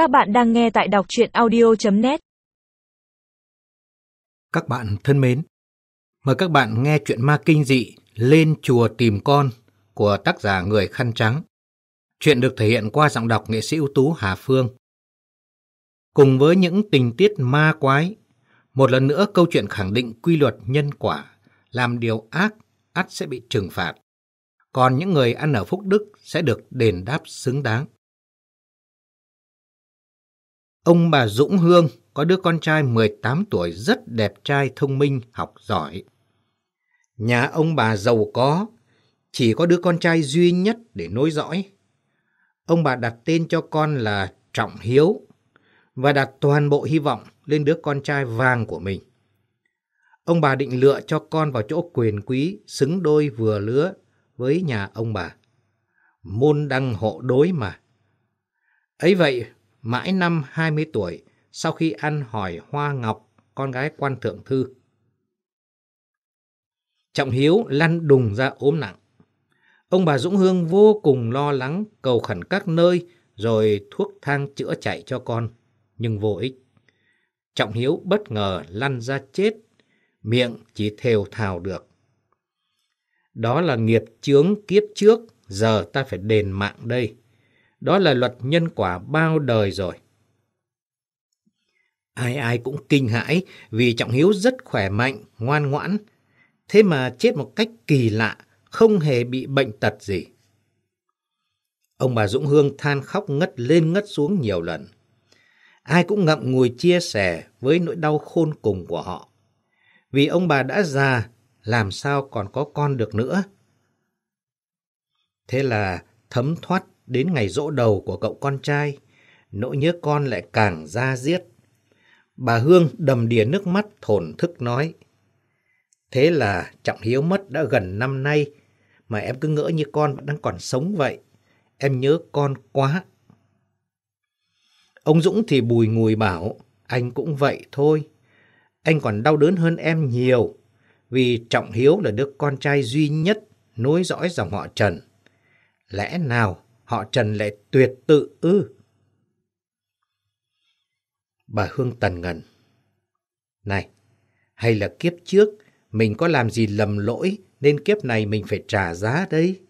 Các bạn đang nghe tại đọc chuyện audio.net Các bạn thân mến, mời các bạn nghe chuyện ma kinh dị Lên chùa tìm con của tác giả Người Khăn Trắng. Chuyện được thể hiện qua giọng đọc nghệ sĩ ưu tú Hà Phương. Cùng với những tình tiết ma quái, một lần nữa câu chuyện khẳng định quy luật nhân quả, làm điều ác, ắt sẽ bị trừng phạt. Còn những người ăn ở phúc đức sẽ được đền đáp xứng đáng. Ông bà Dũng Hương có đứa con trai 18 tuổi rất đẹp trai, thông minh, học giỏi. Nhà ông bà giàu có, chỉ có đứa con trai duy nhất để nối dõi. Ông bà đặt tên cho con là Trọng Hiếu và đặt toàn bộ hy vọng lên đứa con trai vàng của mình. Ông bà định lựa cho con vào chỗ quyền quý, xứng đôi vừa lứa với nhà ông bà. Môn đăng hộ đối mà. Ấy vậy, mãi năm 20 tuổi, sau khi ăn hỏi Hoa Ngọc, con gái quan thượng thư. Trọng Hiếu lăn đùng ra ốm nặng. Ông bà Dũng Hương vô cùng lo lắng, cầu khẩn các nơi, rồi thuốc thang chữa chạy cho con, nhưng vô ích. Trọng Hiếu bất ngờ lăn ra chết, miệng chỉ thều thào được. Đó là nghiệp chướng kiếp trước, giờ ta phải đền mạng đây. Đó là luật nhân quả bao đời rồi. Ai ai cũng kinh hãi vì Trọng Hiếu rất khỏe mạnh, ngoan ngoãn. Thế mà chết một cách kỳ lạ, không hề bị bệnh tật gì. Ông bà Dũng Hương than khóc ngất lên ngất xuống nhiều lần. Ai cũng ngậm ngùi chia sẻ với nỗi đau khôn cùng của họ. Vì ông bà đã già, làm sao còn có con được nữa. Thế là thấm thoát đến ngày dỗ đầu của cậu con trai, nỗi nhớ con lại càng ra diết. Bà Hương đầm đìa nước mắt thổn thức nói. Thế là Trọng Hiếu mất đã gần năm nay, mà em cứ ngỡ như con vẫn đang còn sống vậy. Em nhớ con quá. Ông Dũng thì bùi ngùi bảo, anh cũng vậy thôi. Anh còn đau đớn hơn em nhiều, vì Trọng Hiếu là đứa con trai duy nhất nối dõi dòng họ Trần. Lẽ nào họ Trần lại tuyệt tự ư? Bà Hương tần ngần. Này, hay là kiếp trước mình có làm gì lầm lỗi nên kiếp này mình phải trả giá đấy?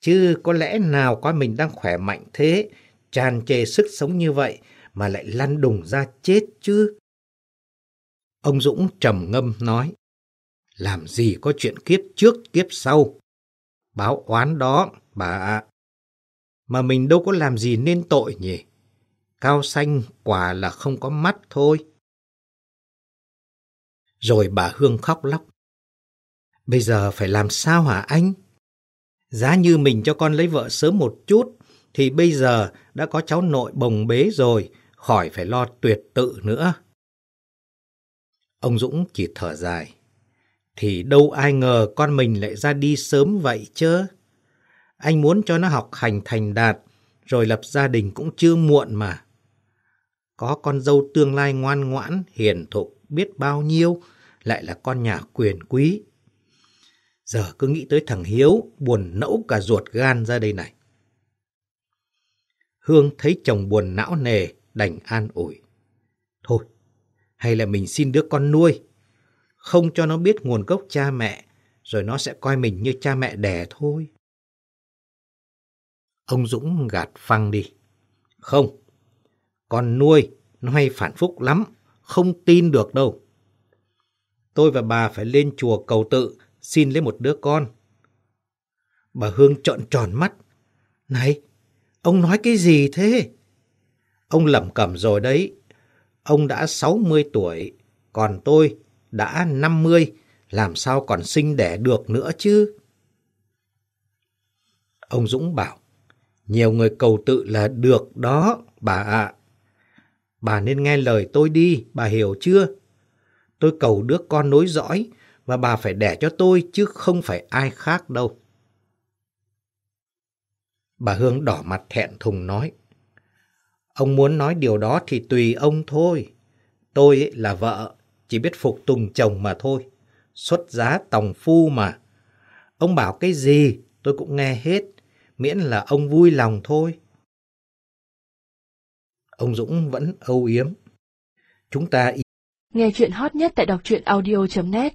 Chứ có lẽ nào có mình đang khỏe mạnh thế, tràn trề sức sống như vậy mà lại lăn đùng ra chết chứ? Ông Dũng trầm ngâm nói, làm gì có chuyện kiếp trước kiếp sau? Báo oán đó, bà ạ. Mà mình đâu có làm gì nên tội nhỉ? Cao xanh quả là không có mắt thôi. Rồi bà Hương khóc lóc. Bây giờ phải làm sao hả anh? Giá như mình cho con lấy vợ sớm một chút, thì bây giờ đã có cháu nội bồng bế rồi, khỏi phải lo tuyệt tự nữa. Ông Dũng chỉ thở dài. Thì đâu ai ngờ con mình lại ra đi sớm vậy chứ. Anh muốn cho nó học hành thành đạt, rồi lập gia đình cũng chưa muộn mà. Có con dâu tương lai ngoan ngoãn, hiền thục, biết bao nhiêu, lại là con nhà quyền quý. Giờ cứ nghĩ tới thằng Hiếu, buồn nẫu cả ruột gan ra đây này. Hương thấy chồng buồn não nề, đành an ủi. Thôi, hay là mình xin đứa con nuôi, không cho nó biết nguồn gốc cha mẹ, rồi nó sẽ coi mình như cha mẹ đẻ thôi. Ông Dũng gạt phăng đi. Không, con nuôi nó hay phản phúc lắm, không tin được đâu. Tôi và bà phải lên chùa cầu tự, xin lấy một đứa con. Bà Hương trợn tròn mắt. Này, ông nói cái gì thế? Ông lẩm cẩm rồi đấy. Ông đã 60 tuổi, còn tôi đã 50, làm sao còn sinh đẻ được nữa chứ? Ông Dũng bảo, nhiều người cầu tự là được đó, bà ạ. Bà nên nghe lời tôi đi, bà hiểu chưa? Tôi cầu đứa con nối dõi và bà phải đẻ cho tôi chứ không phải ai khác đâu. Bà Hương đỏ mặt thẹn thùng nói. Ông muốn nói điều đó thì tùy ông thôi. Tôi là vợ, chỉ biết phục tùng chồng mà thôi. Xuất giá tòng phu mà. Ông bảo cái gì tôi cũng nghe hết, miễn là ông vui lòng thôi. ông Dũng vẫn âu yếm. Chúng ta Nghe chuyện hot nhất tại đọc truyện audio.net